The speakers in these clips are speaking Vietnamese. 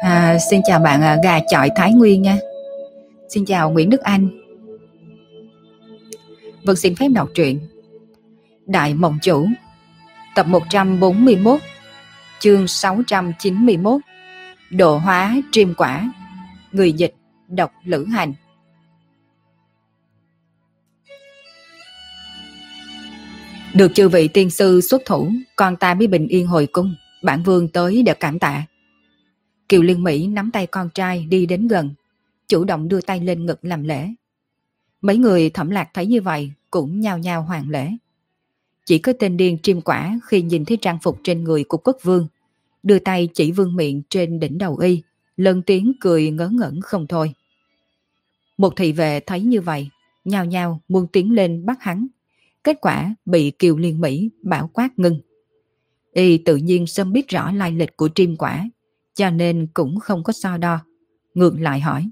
À, xin chào bạn à, gà chọi Thái Nguyên nha. Xin chào Nguyễn Đức Anh. Vâng xin phép đọc truyện. Đại Mộng Chủ Tập 141 Chương 691 Độ hóa triêm quả Người dịch đọc lữ hành Được chư vị tiên sư xuất thủ Con ta mới bình yên hồi cung Bản vương tới để cảm tạ Kiều Liên Mỹ nắm tay con trai đi đến gần, chủ động đưa tay lên ngực làm lễ. Mấy người thẩm lạc thấy như vậy cũng nhao nhao hoàng lễ. Chỉ có tên điên chim quả khi nhìn thấy trang phục trên người của quốc vương, đưa tay chỉ vương miệng trên đỉnh đầu y, lớn tiếng cười ngớ ngẩn không thôi. Một thị vệ thấy như vậy, nhao nhao muốn tiến lên bắt hắn. Kết quả bị Kiều Liên Mỹ bảo quát ngưng. Y tự nhiên sớm biết rõ lai lịch của chim quả, cho nên cũng không có so đo. Ngược lại hỏi.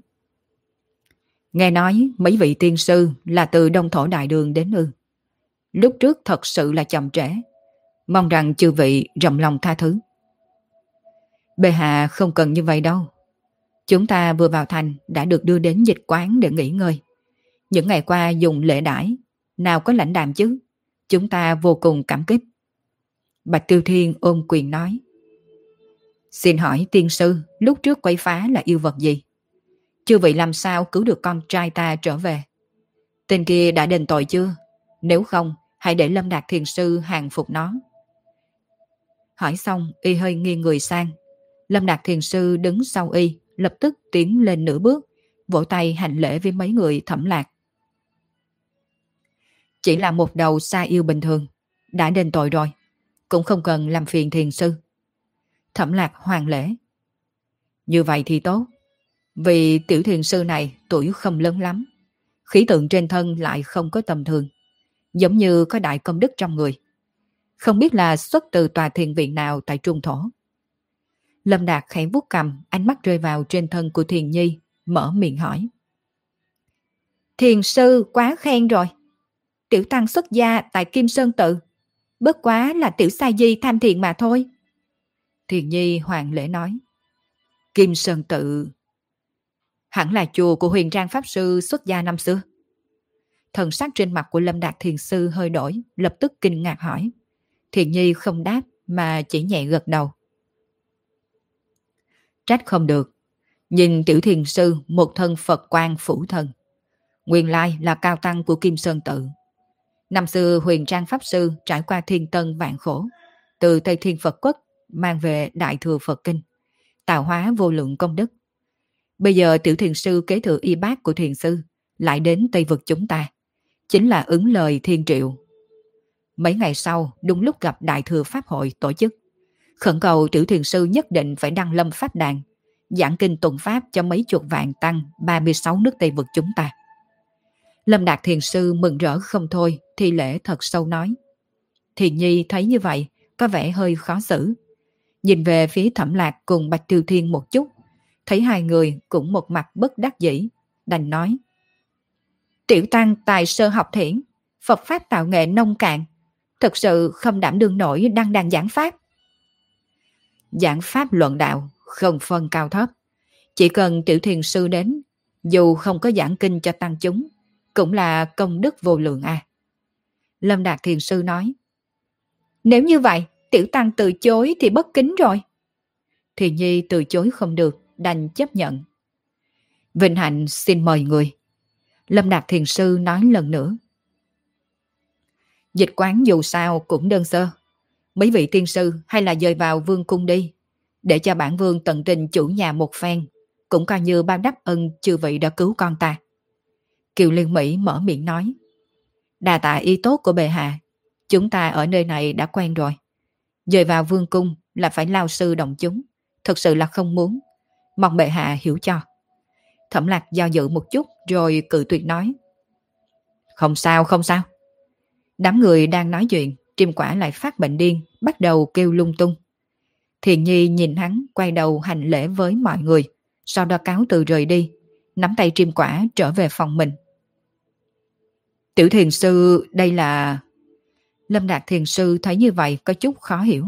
Nghe nói mấy vị tiên sư là từ Đông Thổ Đại Đường đến ư. Lúc trước thật sự là chậm trễ. Mong rằng chư vị rộng lòng tha thứ. Bệ hạ không cần như vậy đâu. Chúng ta vừa vào thành đã được đưa đến dịch quán để nghỉ ngơi. Những ngày qua dùng lễ đãi, nào có lãnh đạm chứ. Chúng ta vô cùng cảm kích. Bạch Tiêu Thiên ôm quyền nói. Xin hỏi tiên sư, lúc trước quay phá là yêu vật gì? Chưa vậy làm sao cứu được con trai ta trở về? Tên kia đã đền tội chưa? Nếu không, hãy để Lâm Đạt Thiền Sư hàng phục nó. Hỏi xong, y hơi nghiêng người sang. Lâm Đạt Thiền Sư đứng sau y, lập tức tiến lên nửa bước, vỗ tay hành lễ với mấy người thẩm lạc. Chỉ là một đầu xa yêu bình thường, đã đền tội rồi, cũng không cần làm phiền thiền sư. Thẩm lạc hoàng lễ. Như vậy thì tốt. Vì tiểu thiền sư này tuổi không lớn lắm. Khí tượng trên thân lại không có tầm thường. Giống như có đại công đức trong người. Không biết là xuất từ tòa thiền viện nào tại Trung Thổ. Lâm Đạt khẽ vuốt cầm, ánh mắt rơi vào trên thân của thiền nhi, mở miệng hỏi. Thiền sư quá khen rồi. Tiểu tăng xuất gia tại Kim Sơn Tự. Bất quá là tiểu sa di tham thiền mà thôi. Thiền Nhi hoàng lễ nói. Kim Sơn Tự hẳn là chùa của huyền trang Pháp Sư xuất gia năm xưa. Thần sắc trên mặt của Lâm Đạt Thiền Sư hơi đổi, lập tức kinh ngạc hỏi. Thiền Nhi không đáp mà chỉ nhẹ gật đầu. Trách không được. Nhìn tiểu thiền sư một thân Phật quan phủ thần. Nguyên lai là cao tăng của Kim Sơn Tự. Năm xưa huyền trang Pháp Sư trải qua thiên tân vạn khổ. Từ Tây Thiên Phật Quốc mang về Đại Thừa Phật Kinh, tạo hóa vô lượng công đức. Bây giờ tiểu thiền sư kế thừa y bác của thiền sư lại đến Tây Vực chúng ta, chính là ứng lời thiên triệu. Mấy ngày sau, đúng lúc gặp Đại Thừa Pháp hội tổ chức, khẩn cầu tiểu thiền sư nhất định phải đăng lâm pháp đàn, giảng kinh tuần pháp cho mấy chục vạn tăng 36 nước Tây Vực chúng ta. Lâm Đạt Thiền Sư mừng rỡ không thôi, thi lễ thật sâu nói. Thiền Nhi thấy như vậy, có vẻ hơi khó xử. Nhìn về phía thẩm lạc cùng Bạch Tiêu Thiên một chút, thấy hai người cũng một mặt bất đắc dĩ, đành nói. Tiểu tăng tài sơ học thiển, Phật Pháp tạo nghệ nông cạn, thực sự không đảm đương nổi đăng đàn giảng Pháp. Giảng Pháp luận đạo, không phân cao thấp. Chỉ cần tiểu thiền sư đến, dù không có giảng kinh cho tăng chúng, cũng là công đức vô lượng a. À. Lâm Đạt Thiền Sư nói, Nếu như vậy, tiểu tăng từ chối thì bất kính rồi. Thì Nhi từ chối không được, đành chấp nhận. Vinh Hạnh xin mời người. Lâm Đạt Thiền Sư nói lần nữa. Dịch quán dù sao cũng đơn sơ. Mấy vị tiên sư hay là dời vào vương cung đi, để cho bản vương tận tình chủ nhà một phen, cũng coi như bao đáp ân chư vị đã cứu con ta. Kiều Liên Mỹ mở miệng nói. Đà tạ y tốt của bệ hạ, chúng ta ở nơi này đã quen rồi. Dời vào vương cung là phải lao sư động chúng. Thực sự là không muốn. Mong bệ hạ hiểu cho. Thẩm lạc do dự một chút rồi cự tuyệt nói. Không sao, không sao. Đám người đang nói chuyện, Triêm Quả lại phát bệnh điên, bắt đầu kêu lung tung. Thiền Nhi nhìn hắn quay đầu hành lễ với mọi người, sau đó cáo từ rời đi, nắm tay Triêm Quả trở về phòng mình. Tiểu thiền sư đây là... Lâm Đạt thiền sư thấy như vậy có chút khó hiểu.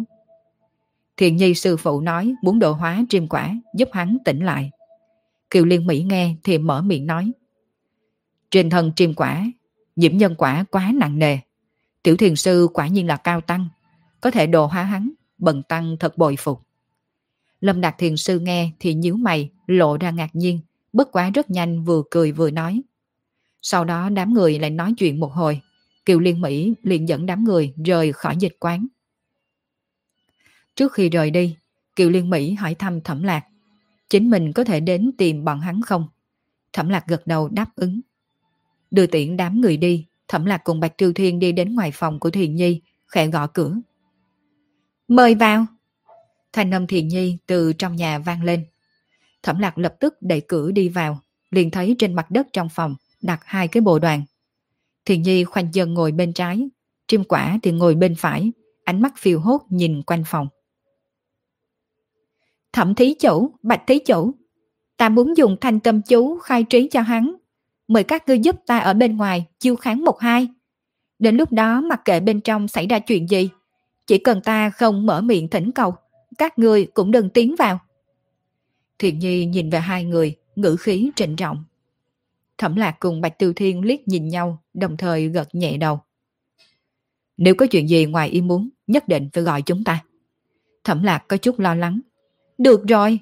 Thiền Nhi sư phụ nói muốn độ hóa Triêm Quả giúp hắn tỉnh lại. Kiều Liên Mỹ nghe thì mở miệng nói. Trên thân Triêm Quả, nhiễm nhân quả quá nặng nề. Tiểu thiền sư quả nhiên là cao tăng, có thể độ hóa hắn, bần tăng thật bồi phục. Lâm Đạt thiền sư nghe thì nhíu mày, lộ ra ngạc nhiên, bất quá rất nhanh vừa cười vừa nói. Sau đó đám người lại nói chuyện một hồi, Kiều Liên Mỹ liền dẫn đám người rời khỏi dịch quán. Trước khi rời đi, Kiều Liên Mỹ hỏi thăm Thẩm Lạc, chính mình có thể đến tìm bọn hắn không? Thẩm Lạc gật đầu đáp ứng. Đưa tiện đám người đi, Thẩm Lạc cùng Bạch Triều Thiên đi đến ngoài phòng của Thiền Nhi, khẽ gõ cửa. Mời vào! Thanh âm Thiền Nhi từ trong nhà vang lên. Thẩm Lạc lập tức đẩy cửa đi vào, liền thấy trên mặt đất trong phòng đặt hai cái bộ đoàn. Thiền Nhi khoanh dần ngồi bên trái, Triêm Quả thì ngồi bên phải, ánh mắt phiêu hốt nhìn quanh phòng. Thẩm thí chủ, bạch thí chủ, ta muốn dùng thanh tâm chú khai trí cho hắn. Mời các ngươi giúp ta ở bên ngoài chiêu kháng một hai. Đến lúc đó mặc kệ bên trong xảy ra chuyện gì, chỉ cần ta không mở miệng thỉnh cầu, các ngươi cũng đừng tiến vào. Thiện Nhi nhìn về hai người, ngữ khí trịnh trọng. Thẩm Lạc cùng Bạch Tiêu Thiên liếc nhìn nhau, đồng thời gật nhẹ đầu. Nếu có chuyện gì ngoài ý muốn, nhất định phải gọi chúng ta. Thẩm Lạc có chút lo lắng. Được rồi.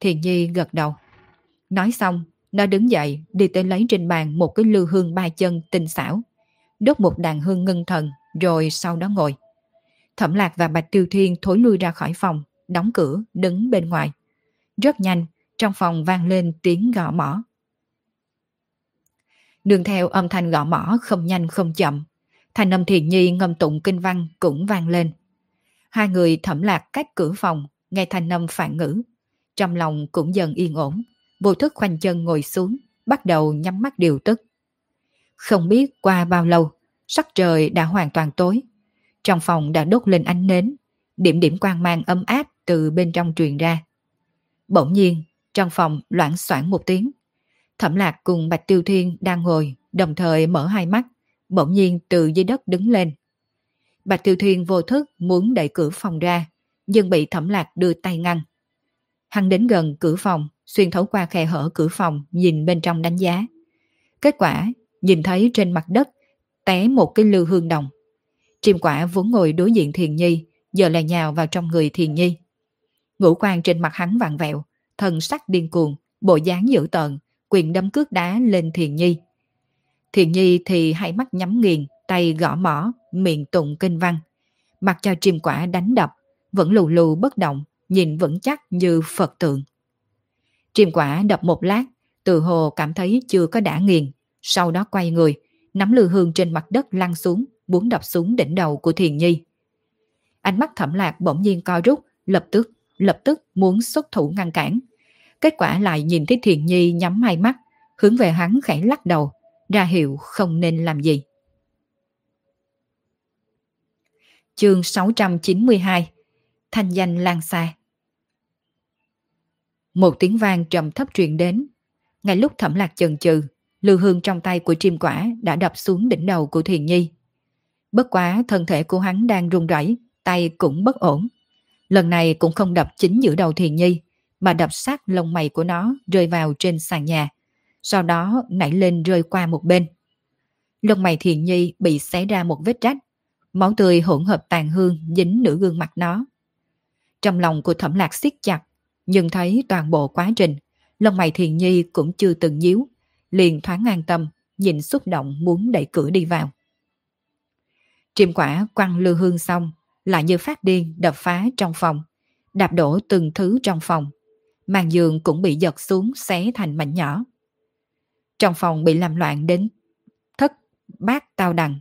Thiền Nhi gật đầu. Nói xong, nó đứng dậy đi tới lấy trên bàn một cái lư hương ba chân tinh xảo. Đốt một đàn hương ngân thần rồi sau đó ngồi. Thẩm Lạc và Bạch Tiêu Thiên thối lui ra khỏi phòng, đóng cửa, đứng bên ngoài. Rất nhanh, trong phòng vang lên tiếng gõ mỏ. Đường theo âm thanh gõ mỏ không nhanh không chậm. Thanh âm thiền nhi ngâm tụng kinh văn cũng vang lên. Hai người thẩm lạc cách cửa phòng, nghe thanh âm phản ngữ. Trong lòng cũng dần yên ổn, vô thức khoanh chân ngồi xuống, bắt đầu nhắm mắt điều tức. Không biết qua bao lâu, sắc trời đã hoàn toàn tối. Trong phòng đã đốt lên ánh nến, điểm điểm quang mang ấm áp từ bên trong truyền ra. Bỗng nhiên, trong phòng loãng xoảng một tiếng. Thẩm lạc cùng Bạch Tiêu Thiên đang ngồi, đồng thời mở hai mắt, bỗng nhiên từ dưới đất đứng lên. Bạch Tiêu Thiên vô thức muốn đẩy cửa phòng ra, nhưng bị thẩm lạc đưa tay ngăn. Hắn đến gần cửa phòng, xuyên thấu qua khe hở cửa phòng, nhìn bên trong đánh giá. Kết quả, nhìn thấy trên mặt đất, té một cái lư hương đồng. Chim quả vốn ngồi đối diện Thiền Nhi, giờ lại nhào vào trong người Thiền Nhi. Ngũ quan trên mặt hắn vặn vẹo, thần sắc điên cuồng, bộ dáng dữ tợn, quyền đấm cước đá lên Thiền Nhi. Thiền Nhi thì hai mắt nhắm nghiền, tay gõ mỏ, miệng tụng kinh văn. Mặc cho chim quả đánh đập, vẫn lù lù bất động, nhìn vững chắc như Phật tượng. Chim quả đập một lát, từ hồ cảm thấy chưa có đã nghiền, sau đó quay người, nắm lư hương trên mặt đất lăn xuống, muốn đập xuống đỉnh đầu của Thiền Nhi. Ánh mắt thẩm lạc bỗng nhiên co rút, lập tức, lập tức muốn xuất thủ ngăn cản. Kết quả lại nhìn thấy Thiền Nhi nhắm hai mắt, hướng về hắn khẽ lắc đầu, ra hiệu không nên làm gì. Chương 692 Thanh danh lan xa Một tiếng vang trầm thấp truyền đến. Ngay lúc thẩm lạc chần chừ, lưu hương trong tay của chim quả đã đập xuống đỉnh đầu của Thiền Nhi. Bất quá thân thể của hắn đang run rẩy, tay cũng bất ổn. Lần này cũng không đập chính giữa đầu Thiền Nhi, mà đập sát lông mày của nó rơi vào trên sàn nhà, sau đó nảy lên rơi qua một bên. Lông mày Thiền Nhi bị xé ra một vết rách, máu tươi hỗn hợp tàn hương dính nửa gương mặt nó. Trong lòng của thẩm lạc siết chặt, nhưng thấy toàn bộ quá trình, lông mày Thiền Nhi cũng chưa từng nhíu, liền thoáng an tâm, nhìn xúc động muốn đẩy cửa đi vào. Triêm quả quăng lư hương xong, lại như phát điên đập phá trong phòng, đạp đổ từng thứ trong phòng. Màn giường cũng bị giật xuống xé thành mảnh nhỏ. Trong phòng bị làm loạn đến thất bát tao đằng.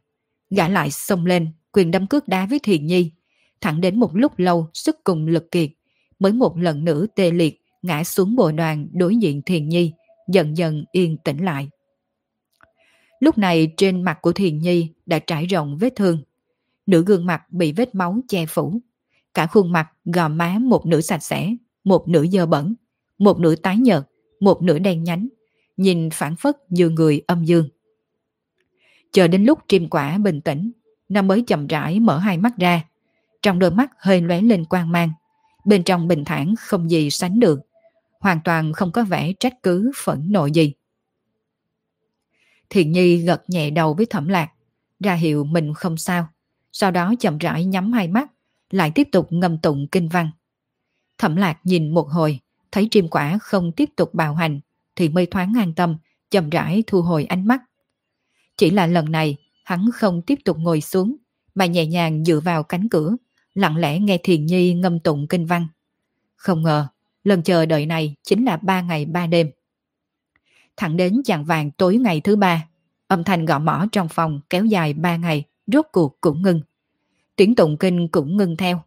Gã lại xông lên, quyền đâm cước đá với Thiền Nhi. Thẳng đến một lúc lâu sức cùng lực kiệt, mới một lần nữa tê liệt ngã xuống bộ đoàn đối diện Thiền Nhi, dần dần yên tĩnh lại. Lúc này trên mặt của Thiền Nhi đã trải rộng vết thương. Nửa gương mặt bị vết máu che phủ. Cả khuôn mặt gò má một nửa sạch sẽ, một nửa dơ bẩn, một nửa tái nhợt, một nửa đen nhánh, nhìn phản phất như người âm dương. Chờ đến lúc chim quả bình tĩnh, nó mới chậm rãi mở hai mắt ra. Trong đôi mắt hơi lóe lên quang mang. Bên trong bình thản không gì sánh được. Hoàn toàn không có vẻ trách cứ phẫn nộ gì. Thiện Nhi gật nhẹ đầu với thẩm lạc, ra hiệu mình không sao. Sau đó chậm rãi nhắm hai mắt, lại tiếp tục ngâm tụng kinh văn. Thẩm lạc nhìn một hồi, thấy chim quả không tiếp tục bào hành, thì mới thoáng an tâm, chậm rãi thu hồi ánh mắt. Chỉ là lần này, hắn không tiếp tục ngồi xuống, mà nhẹ nhàng dựa vào cánh cửa, lặng lẽ nghe Thiền Nhi ngâm tụng kinh văn. Không ngờ, lần chờ đợi này chính là ba ngày ba đêm. Thẳng đến chạng vàng tối ngày thứ ba, âm thanh gõ mỏ trong phòng kéo dài ba ngày, rốt cuộc cũng ngưng. Tiếng tụng kinh cũng ngưng theo.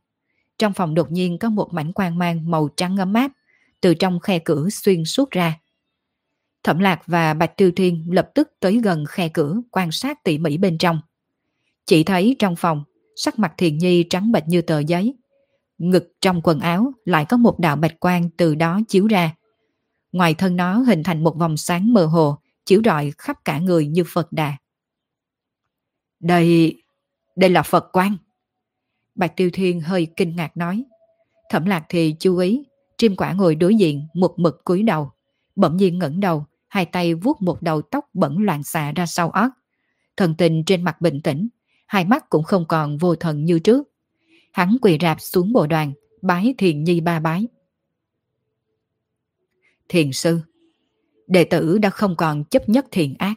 Trong phòng đột nhiên có một mảnh quang mang màu trắng ấm áp, từ trong khe cửa xuyên suốt ra. Thẩm Lạc và Bạch Tiêu Thiên lập tức tới gần khe cửa quan sát tỉ mỉ bên trong. Chỉ thấy trong phòng, sắc mặt Thiền Nhi trắng bệch như tờ giấy. Ngực trong quần áo lại có một đạo bạch quang từ đó chiếu ra. Ngoài thân nó hình thành một vòng sáng mơ hồ, chiếu rọi khắp cả người như Phật đà. Đây, đây là Phật quang. Bạch Tiêu Thiên hơi kinh ngạc nói. Thẩm Lạc thì chú ý, chim quả ngồi đối diện một mực cúi đầu. Bỗng nhiên ngẩng đầu, hai tay vuốt một đầu tóc bẩn loạn xạ ra sau ót. Thần tình trên mặt bình tĩnh, hai mắt cũng không còn vô thần như trước. Hắn quỳ rạp xuống bộ đoàn, bái thiền nhi ba bái. Thiền sư, đệ tử đã không còn chấp nhất thiền ác.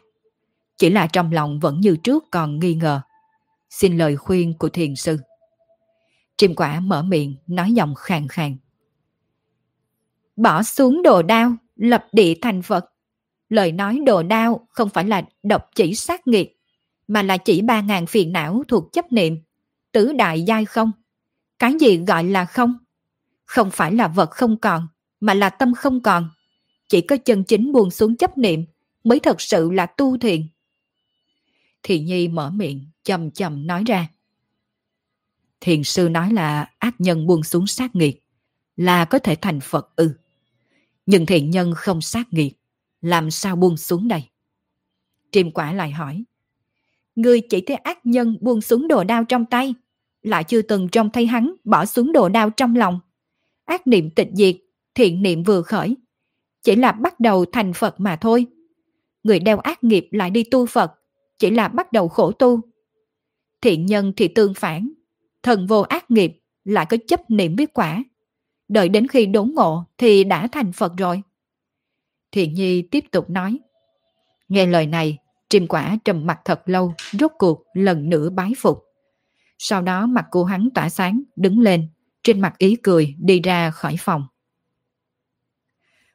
Chỉ là trong lòng vẫn như trước còn nghi ngờ. Xin lời khuyên của thiền sư. Chim quả mở miệng, nói giọng khàn khàn. Bỏ xuống đồ đao, lập địa thành Phật. Lời nói đồ đao không phải là độc chỉ sát nghiệt, mà là chỉ ba ngàn phiền não thuộc chấp niệm, tứ đại giai không. Cái gì gọi là không? Không phải là vật không còn, mà là tâm không còn. Chỉ có chân chính buông xuống chấp niệm mới thật sự là tu thiền. Thị Nhi mở miệng, chầm chầm nói ra. Thiền sư nói là ác nhân buông xuống sát nghiệt, là có thể thành Phật ư. Nhưng thiện nhân không sát nghiệt, làm sao buông xuống đây? Triêm quả lại hỏi. Ngươi chỉ thấy ác nhân buông xuống đồ đao trong tay, lại chưa từng trông thấy hắn bỏ xuống đồ đao trong lòng. Ác niệm tịch diệt, thiện niệm vừa khởi. Chỉ là bắt đầu thành Phật mà thôi. Người đeo ác nghiệp lại đi tu Phật, chỉ là bắt đầu khổ tu. Thiện nhân thì tương phản, thần vô ác nghiệp lại có chấp niệm biết quả. Đợi đến khi đốn ngộ thì đã thành Phật rồi. Thiện Nhi tiếp tục nói. Nghe lời này, Trìm quả trầm mặt thật lâu, rốt cuộc lần nữa bái phục. Sau đó mặt của hắn tỏa sáng, đứng lên, trên mặt ý cười đi ra khỏi phòng.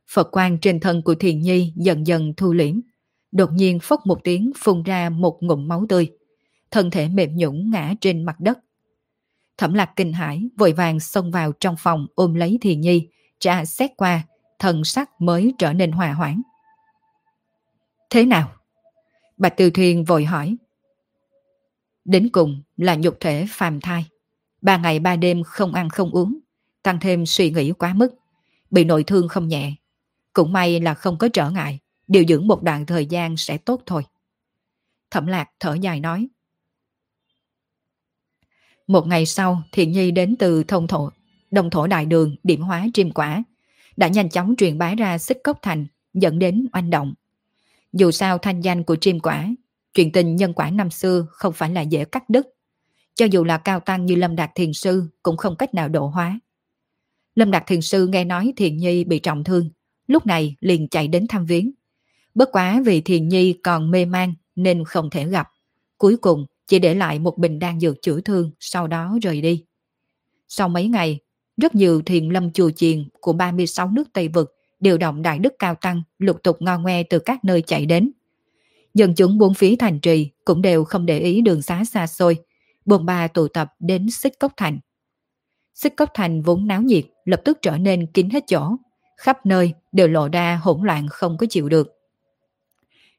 Phật quang trên thân của Thiền Nhi dần dần thu liễm. Đột nhiên phốc một tiếng phun ra một ngụm máu tươi. Thân thể mềm nhũng ngã trên mặt đất. Thẩm lạc kinh hãi vội vàng xông vào trong phòng ôm lấy Thiền Nhi, tra xét qua, thần sắc mới trở nên hòa hoãn. Thế nào? Bạch Từ Thuyền vội hỏi. Đến cùng là nhục thể phàm thai. Ba ngày ba đêm không ăn không uống, tăng thêm suy nghĩ quá mức, bị nội thương không nhẹ. Cũng may là không có trở ngại, điều dưỡng một đoạn thời gian sẽ tốt thôi. Thẩm lạc thở dài nói. Một ngày sau, Thiện Nhi đến từ thông thổ, đồng thổ đại đường điểm hóa triêm quả, đã nhanh chóng truyền bá ra xích cốc thành, dẫn đến oanh động. Dù sao thanh danh của triêm quả, chuyện tình nhân quả năm xưa không phải là dễ cắt đứt. Cho dù là cao tăng như Lâm Đạt Thiền Sư cũng không cách nào độ hóa. Lâm Đạt Thiền Sư nghe nói Thiền Nhi bị trọng thương, lúc này liền chạy đến thăm viếng. Bất quá vì Thiền Nhi còn mê man nên không thể gặp. Cuối cùng chỉ để lại một bình đan dược chữa thương sau đó rời đi. Sau mấy ngày, rất nhiều thiền lâm chùa chiền của 36 nước Tây Vực điều động đại đức cao tăng lục tục ngo ngoe từ các nơi chạy đến. Dân chúng buôn phía thành trì cũng đều không để ý đường xá xa xôi, buồn bà tụ tập đến xích cốc thành. Xích cốc thành vốn náo nhiệt lập tức trở nên kín hết chỗ, khắp nơi đều lộ ra hỗn loạn không có chịu được.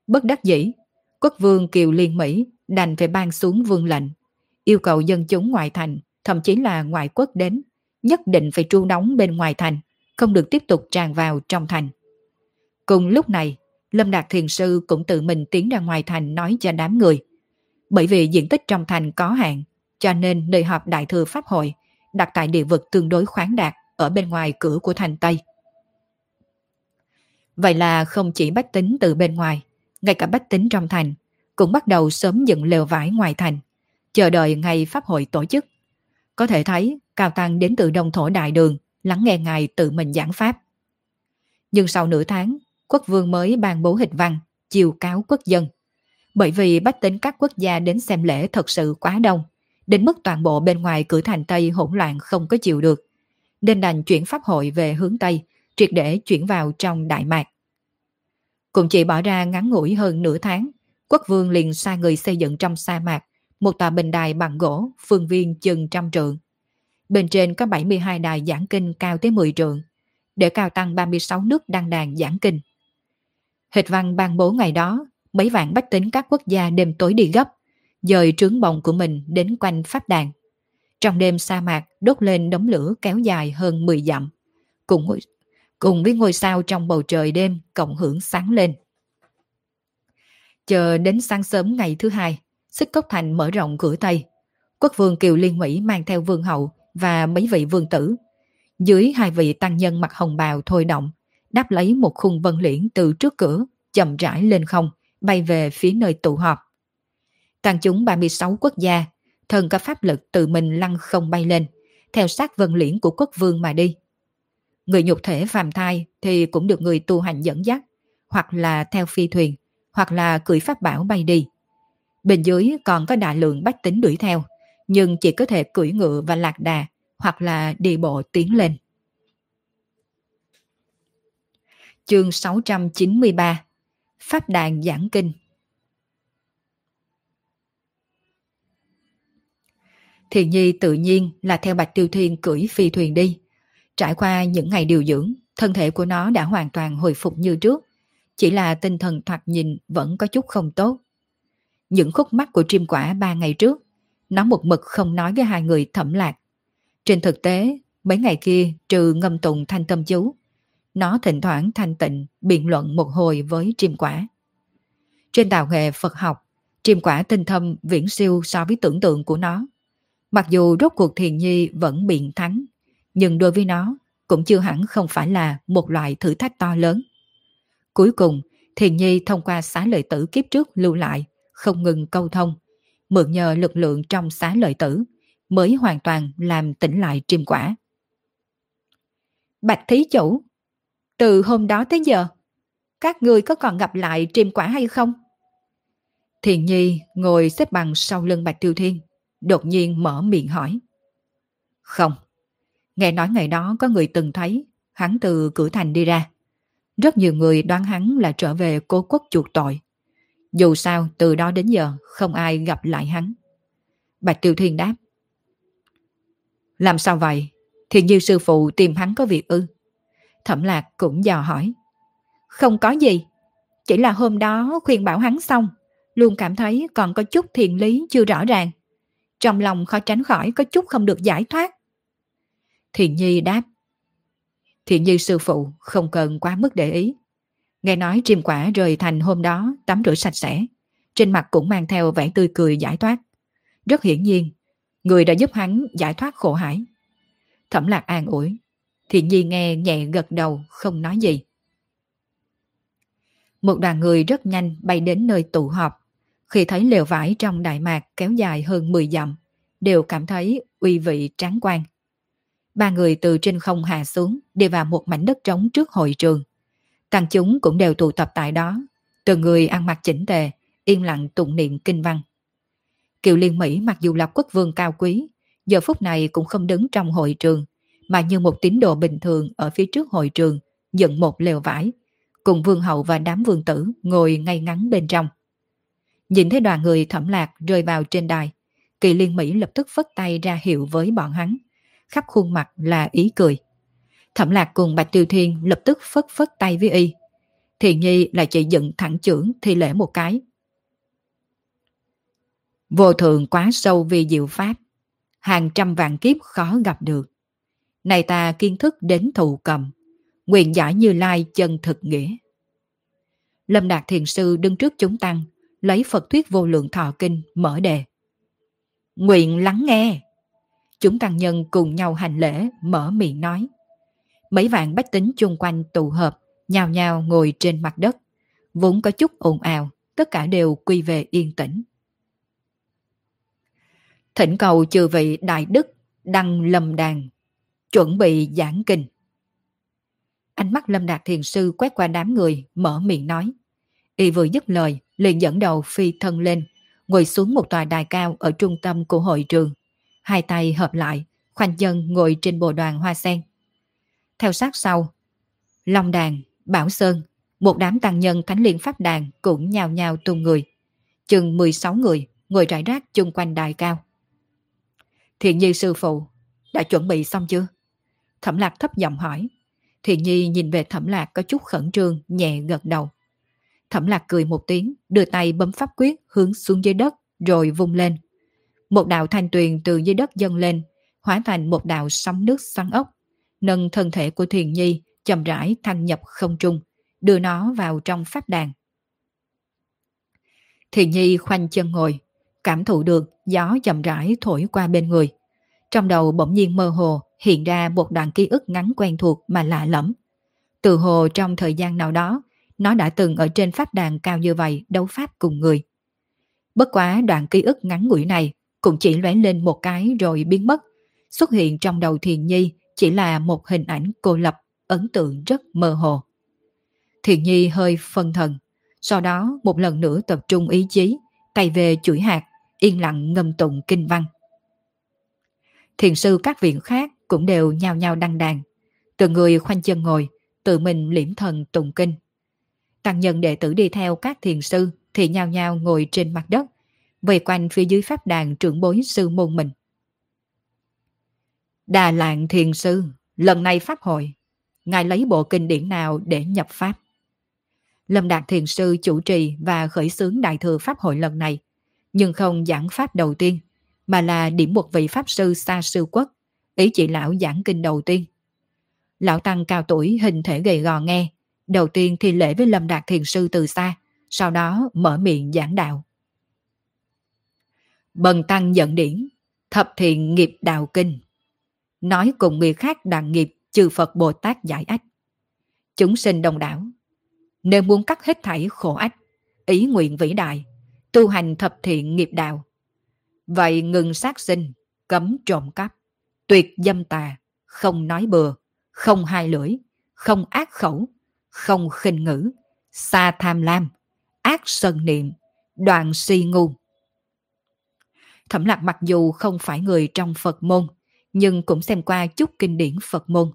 Bất đắc dĩ, quốc vương Kiều Liên Mỹ đành phải ban xuống vương lệnh, yêu cầu dân chúng ngoại thành, thậm chí là ngoại quốc đến, nhất định phải tru đóng bên ngoài thành, không được tiếp tục tràn vào trong thành. Cùng lúc này, Lâm Đạt Thiền Sư cũng tự mình tiến ra ngoài thành nói cho đám người. Bởi vì diện tích trong thành có hạn, cho nên nơi họp Đại Thừa Pháp Hội đặt tại địa vực tương đối khoáng đạt ở bên ngoài cửa của thành Tây. Vậy là không chỉ bách tính từ bên ngoài, ngay cả bách tính trong thành cũng bắt đầu sớm dựng lều vải ngoài thành, chờ đợi ngày Pháp hội tổ chức. Có thể thấy Cao Tăng đến từ Đông Thổ Đại Đường lắng nghe ngài tự mình giảng Pháp. Nhưng sau nửa tháng, quốc vương mới ban bố hịch văn, chiều cáo quốc dân. Bởi vì bách tính các quốc gia đến xem lễ thật sự quá đông, đến mức toàn bộ bên ngoài cửa thành Tây hỗn loạn không có chịu được. Nên đành chuyển pháp hội về hướng Tây, triệt để chuyển vào trong Đại Mạc. Cũng chỉ bỏ ra ngắn ngủi hơn nửa tháng, quốc vương liền sai người xây dựng trong sa mạc một tòa bình đài bằng gỗ, phương viên chừng trăm trượng. Bên trên có 72 đài giảng kinh cao tới 10 trượng, để cao tăng 36 nước đăng đàn giảng kinh. Hịch văn ban bố ngày đó, mấy vạn bách tính các quốc gia đêm tối đi gấp, dời trướng bồng của mình đến quanh pháp đàn. Trong đêm sa mạc đốt lên đống lửa kéo dài hơn 10 dặm, cùng, cùng với ngôi sao trong bầu trời đêm cộng hưởng sáng lên. Chờ đến sáng sớm ngày thứ hai, xích cốc thành mở rộng cửa Tây. Quốc vương Kiều Liên Mỹ mang theo vương hậu và mấy vị vương tử. Dưới hai vị tăng nhân mặc hồng bào thôi động, đáp lấy một khung vân liễn từ trước cửa, chậm rãi lên không, bay về phía nơi tụ họp. Tăng chúng 36 quốc gia, thần có pháp lực tự mình lăn không bay lên, theo sát vân liễn của quốc vương mà đi. Người nhục thể phàm thai thì cũng được người tu hành dẫn dắt, hoặc là theo phi thuyền, hoặc là cưỡi pháp bảo bay đi. Bên dưới còn có đại lượng bách tính đuổi theo, nhưng chỉ có thể cưỡi ngựa và lạc đà, hoặc là đi bộ tiến lên. Chương 693 Pháp đàn giảng kinh Thiền Nhi tự nhiên là theo Bạch Tiêu Thiên cưỡi phi thuyền đi. Trải qua những ngày điều dưỡng, thân thể của nó đã hoàn toàn hồi phục như trước. Chỉ là tinh thần thoạt nhìn vẫn có chút không tốt. Những khúc mắt của chim quả ba ngày trước, nó một mực không nói với hai người thẩm lạc. Trên thực tế, mấy ngày kia trừ ngâm tụng thanh tâm chú, nó thỉnh thoảng thanh tịnh biện luận một hồi với chim quả. Trên tàu hệ Phật học, chim quả tinh thâm viễn siêu so với tưởng tượng của nó. Mặc dù rốt cuộc thiền nhi vẫn biện thắng, nhưng đối với nó cũng chưa hẳn không phải là một loại thử thách to lớn. Cuối cùng, thiền nhi thông qua xá lợi tử kiếp trước lưu lại, không ngừng câu thông, mượn nhờ lực lượng trong xá lợi tử, mới hoàn toàn làm tỉnh lại triêm quả. Bạch thí chủ, từ hôm đó tới giờ, các người có còn gặp lại triêm quả hay không? Thiền Nhi ngồi xếp bằng sau lưng Bạch Tiêu Thiên, đột nhiên mở miệng hỏi. Không, nghe nói ngày đó có người từng thấy hắn từ cửa thành đi ra. Rất nhiều người đoán hắn là trở về cố quốc chuộc tội. Dù sao, từ đó đến giờ, không ai gặp lại hắn. Bạch Tiêu Thiên đáp. Làm sao vậy? thiền như sư phụ tìm hắn có việc ư? Thẩm lạc cũng dò hỏi. Không có gì. Chỉ là hôm đó khuyên bảo hắn xong. Luôn cảm thấy còn có chút thiền lý chưa rõ ràng. Trong lòng khó tránh khỏi có chút không được giải thoát. Thiền Nhi đáp thì như sư phụ không cần quá mức để ý. Nghe nói chim quả rời thành hôm đó tắm rửa sạch sẽ. Trên mặt cũng mang theo vẻ tươi cười giải thoát. Rất hiển nhiên, người đã giúp hắn giải thoát khổ hải. Thẩm lạc an ủi. Thiện Nhi nghe nhẹ gật đầu, không nói gì. Một đoàn người rất nhanh bay đến nơi tụ họp. Khi thấy lều vải trong Đại Mạc kéo dài hơn 10 dặm, đều cảm thấy uy vị tráng quan. Ba người từ trên không hạ xuống, đi vào một mảnh đất trống trước hội trường. Tăng chúng cũng đều tụ tập tại đó, từng người ăn mặc chỉnh tề, yên lặng tụng niệm kinh văn. Kiều Liên Mỹ mặc dù là quốc vương cao quý, giờ phút này cũng không đứng trong hội trường, mà như một tín đồ bình thường ở phía trước hội trường, dựng một lều vải, cùng vương hậu và đám vương tử ngồi ngay ngắn bên trong. Nhìn thấy đoàn người thẩm lạc rơi vào trên đài, Kỳ Liên Mỹ lập tức phất tay ra hiệu với bọn hắn, khắp khuôn mặt là ý cười. Thẩm lạc cùng Bạch Tiêu Thiên lập tức phất phất tay với y. Thiền Nhi lại chỉ dựng thẳng trưởng thi lễ một cái. Vô thường quá sâu vì diệu pháp, hàng trăm vạn kiếp khó gặp được. Này ta kiến thức đến thụ cầm, nguyện giải như lai chân thực nghĩa. Lâm Đạt Thiền Sư đứng trước chúng tăng, lấy Phật thuyết vô lượng thọ kinh mở đề. Nguyện lắng nghe. Chúng tăng nhân cùng nhau hành lễ, mở miệng nói. Mấy vạn bách tính chung quanh tụ hợp, nhào nhào ngồi trên mặt đất. Vốn có chút ồn ào, tất cả đều quy về yên tĩnh. Thỉnh cầu chư vị Đại Đức đăng lâm đàn, chuẩn bị giảng kinh. Ánh mắt Lâm Đạt Thiền Sư quét qua đám người, mở miệng nói. Y vừa dứt lời, liền dẫn đầu phi thân lên, ngồi xuống một tòa đài cao ở trung tâm của hội trường. Hai tay hợp lại, khoanh chân ngồi trên bồ đoàn hoa sen. Theo sát sau, Long Đàn, Bảo Sơn, một đám tăng nhân thánh liên pháp đàn cũng nhào nhào tung người. Chừng 16 người ngồi rải rác chung quanh đài cao. Thiện Nhi sư phụ, đã chuẩn bị xong chưa? Thẩm lạc thấp giọng hỏi. Thiện Nhi nhìn về thẩm lạc có chút khẩn trương, nhẹ gật đầu. Thẩm lạc cười một tiếng, đưa tay bấm pháp quyết hướng xuống dưới đất, rồi vung lên. Một đạo thanh tuyền từ dưới đất dâng lên, hóa thành một đạo sóng nước xoắn ốc, nâng thân thể của Thiền Nhi chậm rãi thăng nhập không trung, đưa nó vào trong pháp đàn. Thiền Nhi khoanh chân ngồi, cảm thụ được gió chậm rãi thổi qua bên người. Trong đầu bỗng nhiên mơ hồ hiện ra một đoạn ký ức ngắn quen thuộc mà lạ lẫm. Từ hồ trong thời gian nào đó, nó đã từng ở trên pháp đàn cao như vậy đấu pháp cùng người. Bất quá đoạn ký ức ngắn ngủi này cũng chỉ lóe lên một cái rồi biến mất. Xuất hiện trong đầu Thiền Nhi chỉ là một hình ảnh cô lập, ấn tượng rất mơ hồ. Thiền Nhi hơi phân thần, sau đó một lần nữa tập trung ý chí, tay về chuỗi hạt, yên lặng ngâm tụng kinh văn. Thiền sư các viện khác cũng đều nhao nhao đăng đàn. Từ người khoanh chân ngồi, tự mình liễm thần tụng kinh. Tăng nhân đệ tử đi theo các thiền sư thì nhao nhao ngồi trên mặt đất, vây quanh phía dưới pháp đàn trưởng bối sư môn mình. Đà Lạng Thiền Sư, lần này Pháp hội, Ngài lấy bộ kinh điển nào để nhập Pháp? Lâm Đạt Thiền Sư chủ trì và khởi xướng Đại Thừa Pháp hội lần này, nhưng không giảng Pháp đầu tiên, mà là điểm một vị Pháp Sư xa sư quốc, ý chỉ lão giảng kinh đầu tiên. Lão Tăng cao tuổi hình thể gầy gò nghe, đầu tiên thì lễ với Lâm Đạt Thiền Sư từ xa, sau đó mở miệng giảng đạo. Bần Tăng dẫn điển, thập thiện nghiệp đạo kinh. Nói cùng người khác đàn nghiệp trừ Phật Bồ Tát giải ách. Chúng sinh đồng đảo. Nếu muốn cắt hết thảy khổ ách, ý nguyện vĩ đại, tu hành thập thiện nghiệp đạo. Vậy ngừng sát sinh, cấm trộm cắp, tuyệt dâm tà, không nói bừa, không hai lưỡi, không ác khẩu, không khinh ngữ, xa tham lam, ác sân niệm, đoạn si ngu. Thẩm lạc mặc dù không phải người trong Phật môn, nhưng cũng xem qua chút kinh điển Phật môn.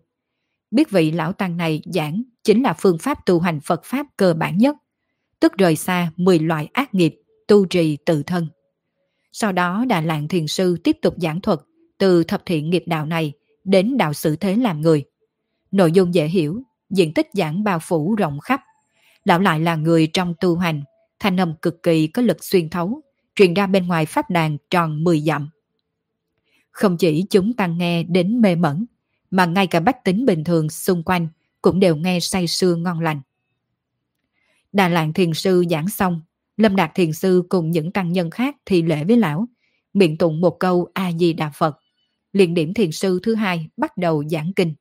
Biết vị lão tăng này giảng chính là phương pháp tu hành Phật Pháp cơ bản nhất, tức rời xa 10 loại ác nghiệp, tu trì tự thân. Sau đó Đà Lạng Thiền Sư tiếp tục giảng thuật từ thập thiện nghiệp đạo này đến đạo sự thế làm người. Nội dung dễ hiểu, diện tích giảng bao phủ rộng khắp. Lão lại là người trong tu hành, thanh âm cực kỳ có lực xuyên thấu, truyền ra bên ngoài pháp đàn tròn 10 dặm. Không chỉ chúng tăng nghe đến mê mẩn, mà ngay cả bách tính bình thường xung quanh cũng đều nghe say sưa ngon lành. Đà Lạng Thiền Sư giảng xong, Lâm Đạt Thiền Sư cùng những tăng nhân khác thì lễ với lão, miệng tụng một câu A-di-đà Phật. Liền điểm Thiền Sư thứ hai bắt đầu giảng kinh.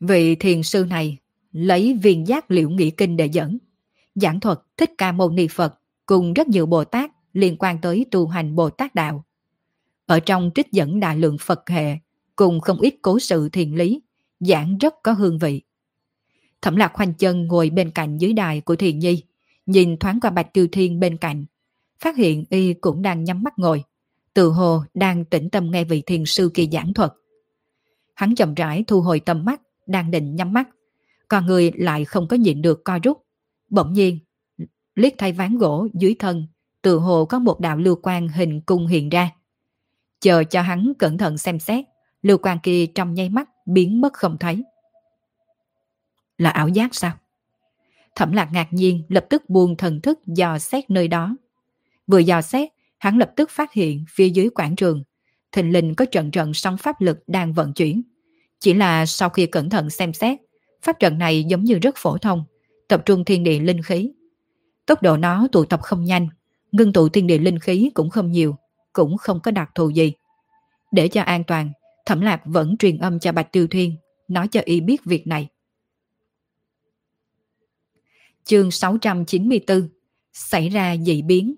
Vị thiền sư này lấy viên giác liễu nghĩ kinh để dẫn, giảng thuật Thích Ca Mâu Ni Phật cùng rất nhiều Bồ Tát liên quan tới tu hành Bồ Tát Đạo. Ở trong trích dẫn đại lượng Phật hệ cùng không ít cố sự thiền lý, giảng rất có hương vị. Thẩm lạc khoanh chân ngồi bên cạnh dưới đài của thiền nhi, nhìn thoáng qua bạch tiêu thiên bên cạnh, phát hiện y cũng đang nhắm mắt ngồi, từ hồ đang tĩnh tâm nghe vị thiền sư kỳ giảng thuật. Hắn chậm rãi thu hồi tầm mắt, đang định nhắm mắt, còn người lại không có nhịn được co rút. Bỗng nhiên, liếc thay ván gỗ dưới thân, tự hồ có một đạo lưu quang hình cung hiện ra. Chờ cho hắn cẩn thận xem xét, lưu quan kia trong nháy mắt biến mất không thấy. Là ảo giác sao? Thẩm lạc ngạc nhiên lập tức buông thần thức dò xét nơi đó. Vừa dò xét, hắn lập tức phát hiện phía dưới quảng trường, thình lình có trận trận sóng pháp lực đang vận chuyển. Chỉ là sau khi cẩn thận xem xét, pháp trận này giống như rất phổ thông, tập trung thiên địa linh khí. Tốc độ nó tụ tập không nhanh, ngưng tụ thiên địa linh khí cũng không nhiều, cũng không có đặc thù gì. Để cho an toàn, Thẩm Lạc vẫn truyền âm cho Bạch Tiêu thiên nói cho y biết việc này. Chương 694 Xảy ra dị biến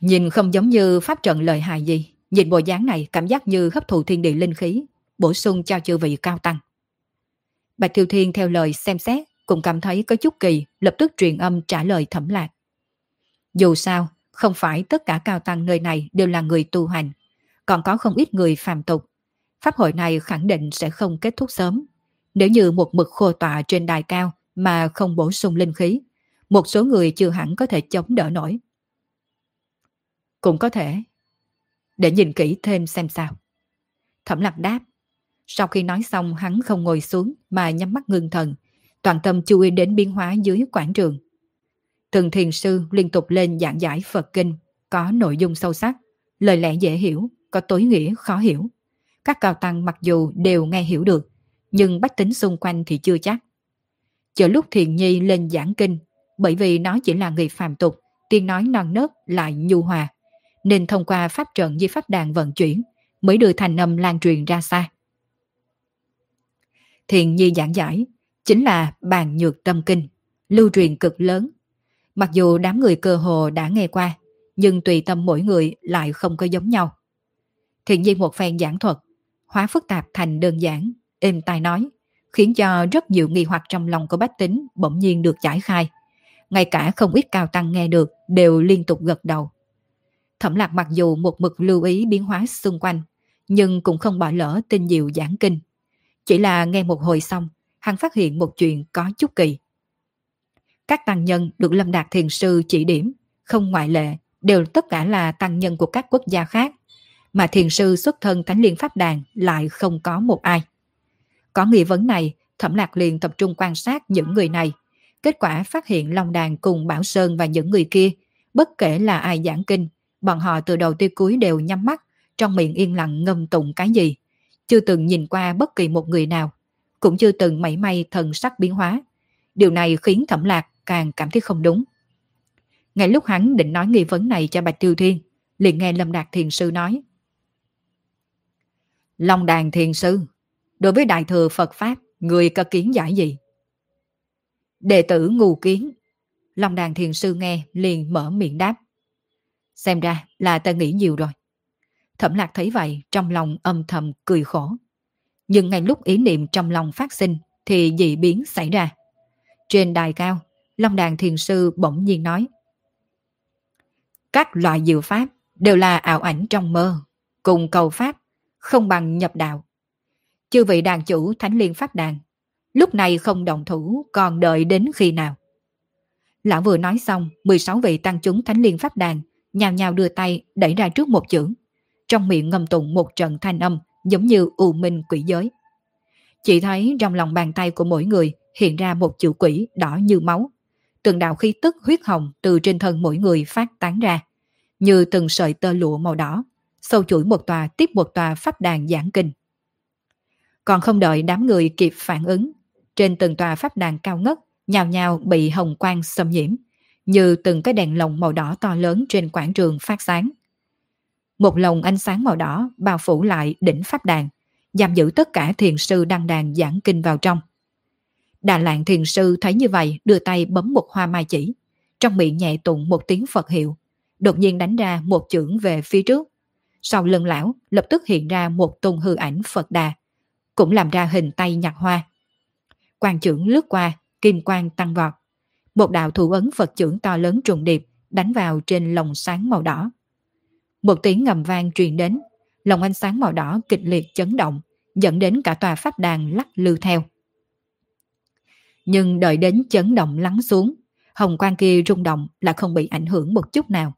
Nhìn không giống như pháp trận lợi hại gì, nhìn bộ dáng này cảm giác như hấp thụ thiên địa linh khí, bổ sung cho chư vị cao tăng. Bạch Tiêu Thiên theo lời xem xét, cũng cảm thấy có chút kỳ, lập tức truyền âm trả lời thẩm lạc. Dù sao, không phải tất cả cao tăng nơi này đều là người tu hành, còn có không ít người phàm tục. Pháp hội này khẳng định sẽ không kết thúc sớm. Nếu như một mực khô tọa trên đài cao mà không bổ sung linh khí, một số người chưa hẳn có thể chống đỡ nổi. Cũng có thể. Để nhìn kỹ thêm xem sao. Thẩm lạc đáp. Sau khi nói xong hắn không ngồi xuống mà nhắm mắt ngưng thần, toàn tâm chú ý đến biến hóa dưới quảng trường. Từng thiền sư liên tục lên giảng giải Phật Kinh, có nội dung sâu sắc, lời lẽ dễ hiểu, có tối nghĩa khó hiểu. Các cao tăng mặc dù đều nghe hiểu được, nhưng bách tính xung quanh thì chưa chắc. Chờ lúc thiền nhi lên giảng kinh, bởi vì nó chỉ là người phàm tục, tiếng nói non nớt lại nhu hòa, nên thông qua pháp trận di pháp đàn vận chuyển mới đưa thành âm lan truyền ra xa. Thiền nhi giảng giải chính là bàn nhược tâm kinh, lưu truyền cực lớn. Mặc dù đám người cơ hồ đã nghe qua, nhưng tùy tâm mỗi người lại không có giống nhau. Thiện nhiên một phen giảng thuật, hóa phức tạp thành đơn giản, êm tai nói, khiến cho rất nhiều nghi hoặc trong lòng của bách tính bỗng nhiên được giải khai. Ngay cả không ít cao tăng nghe được đều liên tục gật đầu. Thẩm lạc mặc dù một mực lưu ý biến hóa xung quanh, nhưng cũng không bỏ lỡ tin diệu giảng kinh. Chỉ là nghe một hồi xong, hắn phát hiện một chuyện có chút kỳ. Các tăng nhân được Lâm Đạt Thiền Sư chỉ điểm, không ngoại lệ, đều tất cả là tăng nhân của các quốc gia khác, mà Thiền Sư xuất thân Thánh Liên Pháp Đàn lại không có một ai. Có nghi vấn này, Thẩm Lạc liền tập trung quan sát những người này. Kết quả phát hiện Long Đàn cùng Bảo Sơn và những người kia, bất kể là ai giảng kinh, bọn họ từ đầu tới cuối đều nhắm mắt, trong miệng yên lặng ngâm tụng cái gì. Chưa từng nhìn qua bất kỳ một người nào, cũng chưa từng mảy may thần sắc biến hóa. Điều này khiến Thẩm Lạc càng cảm thấy không đúng. Ngay lúc hắn định nói nghi vấn này cho Bạch Tiêu Thiên, liền nghe Lâm Đạt Thiền Sư nói. Long đàn Thiền Sư, đối với Đại Thừa Phật Pháp, người có kiến giải gì? Đệ tử ngu kiến. Long đàn Thiền Sư nghe liền mở miệng đáp. Xem ra là ta nghĩ nhiều rồi. Thẩm lạc thấy vậy, trong lòng âm thầm cười khổ. Nhưng ngay lúc ý niệm trong lòng phát sinh, thì dị biến xảy ra. Trên đài cao, Long đàn thiền sư bỗng nhiên nói. Các loại diệu pháp đều là ảo ảnh trong mơ, cùng cầu pháp, không bằng nhập đạo. Chư vị đàn chủ thánh liên pháp đàn, lúc này không đồng thủ còn đợi đến khi nào. Lão vừa nói xong, 16 vị tăng chúng thánh liên pháp đàn nhào nhào đưa tay đẩy ra trước một chưởng. Trong miệng ngầm tụng một trận thanh âm giống như u minh quỷ giới. Chỉ thấy trong lòng bàn tay của mỗi người hiện ra một chữ quỷ đỏ như máu. Từng đạo khí tức huyết hồng từ trên thân mỗi người phát tán ra, như từng sợi tơ lụa màu đỏ, sâu chuỗi một tòa tiếp một tòa pháp đàn giảng kinh. Còn không đợi đám người kịp phản ứng, trên từng tòa pháp đàn cao ngất, nhào nhào bị hồng quang xâm nhiễm, như từng cái đèn lồng màu đỏ to lớn trên quảng trường phát sáng. Một lồng ánh sáng màu đỏ bao phủ lại đỉnh pháp đàn, giam giữ tất cả thiền sư đăng đàn giảng kinh vào trong. Đà Lạng thiền sư thấy như vậy đưa tay bấm một hoa mai chỉ, trong miệng nhẹ tụng một tiếng Phật hiệu, đột nhiên đánh ra một chưởng về phía trước. Sau lưng lão lập tức hiện ra một tôn hư ảnh Phật đà, cũng làm ra hình tay nhặt hoa. Quan trưởng lướt qua, kim quang tăng vọt. Một đạo thủ ấn Phật trưởng to lớn trùng điệp đánh vào trên lồng sáng màu đỏ. Một tiếng ngầm vang truyền đến, lòng ánh sáng màu đỏ kịch liệt chấn động, dẫn đến cả tòa pháp đàn lắc lư theo. Nhưng đợi đến chấn động lắng xuống, hồng quang kia rung động là không bị ảnh hưởng một chút nào.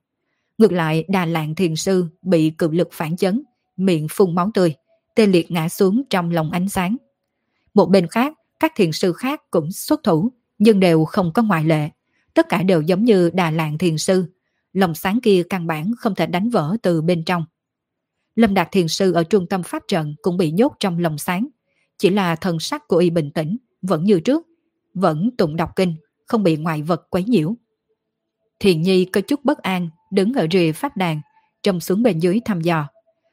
Ngược lại Đà Lạng Thiền Sư bị cự lực phản chấn, miệng phun máu tươi, tê liệt ngã xuống trong lòng ánh sáng. Một bên khác, các thiền sư khác cũng xuất thủ, nhưng đều không có ngoại lệ. Tất cả đều giống như Đà Lạng Thiền Sư. Lòng sáng kia căn bản không thể đánh vỡ từ bên trong. Lâm Đạt Thiền Sư ở trung tâm pháp trận cũng bị nhốt trong lòng sáng. Chỉ là thần sắc của y bình tĩnh, vẫn như trước, vẫn tụng đọc kinh, không bị ngoại vật quấy nhiễu. Thiền Nhi có chút bất an, đứng ở rìa pháp đàn, trông xuống bên dưới thăm dò.